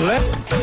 来